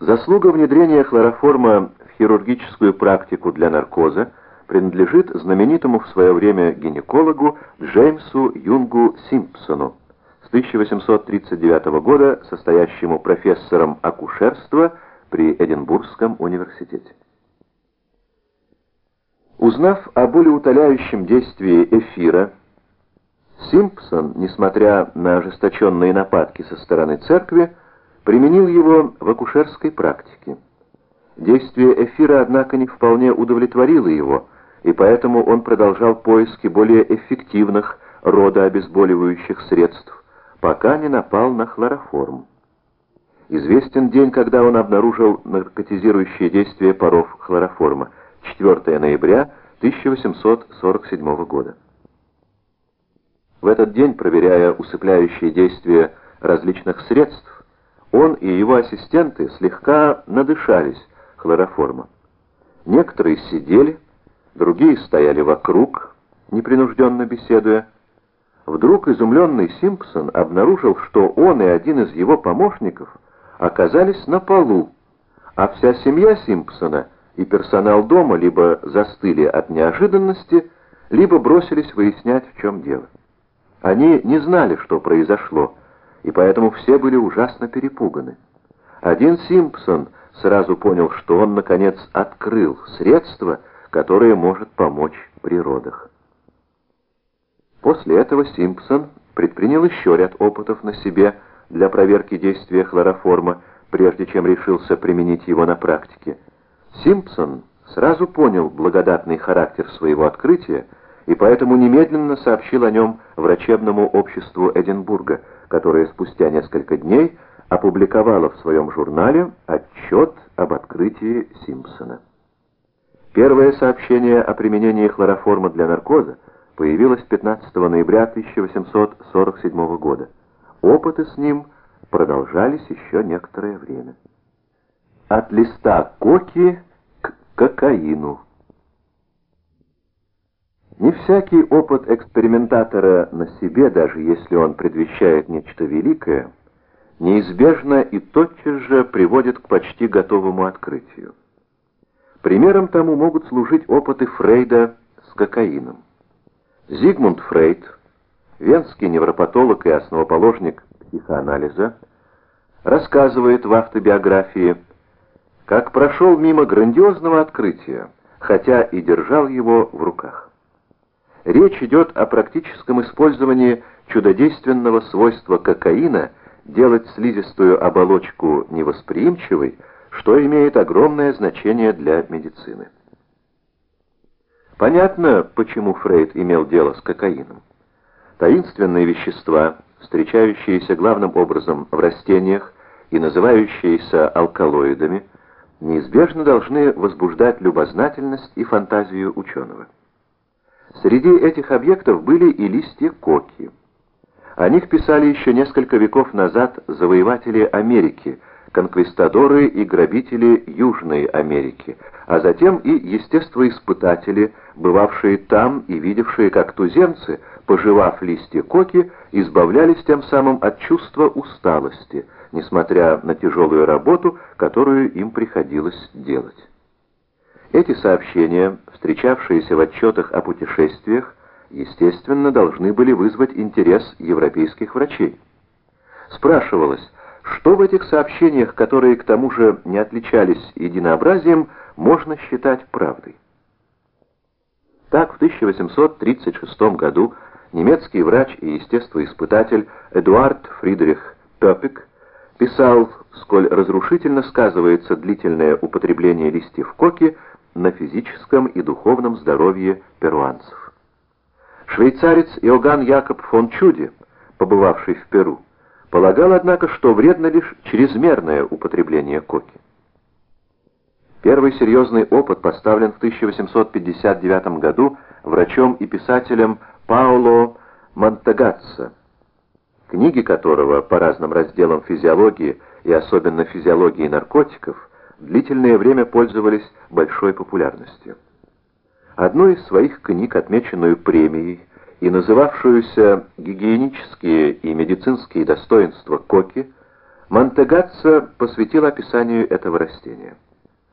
Заслуга внедрения хлороформа в хирургическую практику для наркоза принадлежит знаменитому в свое время гинекологу Джеймсу Юнгу Симпсону, с 1839 года состоящему профессором акушерства при Эдинбургском университете. Узнав о болеутоляющем действии эфира, Симпсон, несмотря на ожесточенные нападки со стороны церкви, применил его в акушерской практике. Действие эфира, однако, не вполне удовлетворило его, и поэтому он продолжал поиски более эффективных рода обезболивающих средств, пока не напал на хлороформ. Известен день, когда он обнаружил наркотизирующее действие паров хлороформа, 4 ноября 1847 года. В этот день, проверяя усыпляющие действия различных средств, он и его ассистенты слегка надышались хлороформом. Некоторые сидели, другие стояли вокруг, непринужденно беседуя. Вдруг изумленный Симпсон обнаружил, что он и один из его помощников оказались на полу, а вся семья Симпсона и персонал дома либо застыли от неожиданности, либо бросились выяснять, в чем дело. Они не знали, что произошло, и поэтому все были ужасно перепуганы. Один Симпсон сразу понял, что он, наконец, открыл средство, которое может помочь при родах. После этого Симпсон предпринял еще ряд опытов на себе для проверки действия хлороформа, прежде чем решился применить его на практике. Симпсон сразу понял благодатный характер своего открытия и поэтому немедленно сообщил о нем врачебному обществу Эдинбурга, которое спустя несколько дней опубликовало в своем журнале отчет об открытии Симпсона. Первое сообщение о применении хлороформа для наркоза появилось 15 ноября 1847 года. Опыты с ним продолжались еще некоторое время. От листа коки к кокаину. Не всякий опыт экспериментатора на себе, даже если он предвещает нечто великое, неизбежно и тотчас же приводит к почти готовому открытию. Примером тому могут служить опыты Фрейда с кокаином. Зигмунд Фрейд, венский невропатолог и основоположник психоанализа, рассказывает в автобиографии, как прошел мимо грандиозного открытия, хотя и держал его в руках. Речь идет о практическом использовании чудодейственного свойства кокаина делать слизистую оболочку невосприимчивой, что имеет огромное значение для медицины. Понятно, почему Фрейд имел дело с кокаином. Таинственные вещества, встречающиеся главным образом в растениях и называющиеся алкалоидами, неизбежно должны возбуждать любознательность и фантазию ученого. Среди этих объектов были и листья коки. О них писали еще несколько веков назад завоеватели Америки, конквистадоры и грабители Южной Америки, а затем и естествоиспытатели, бывавшие там и видевшие, как туземцы, пожевав листья коки, избавлялись тем самым от чувства усталости, несмотря на тяжелую работу, которую им приходилось делать. Эти сообщения, встречавшиеся в отчетах о путешествиях, естественно, должны были вызвать интерес европейских врачей. Спрашивалось, что в этих сообщениях, которые к тому же не отличались единообразием, можно считать правдой. Так, в 1836 году немецкий врач и естествоиспытатель Эдуард Фридрих Топик писал, сколь разрушительно сказывается длительное употребление листьев коки на физическом и духовном здоровье перуанцев. Швейцарец Иоганн Якоб фон Чуди, побывавший в Перу, полагал, однако, что вредно лишь чрезмерное употребление коки. Первый серьезный опыт поставлен в 1859 году врачом и писателем Пауло Монтагатца, книги которого по разным разделам физиологии и особенно физиологии наркотиков длительное время пользовались большой популярностью. Одну из своих книг, отмеченную премией и называвшуюся «Гигиенические и медицинские достоинства коки», Монтегатца посвятил описанию этого растения.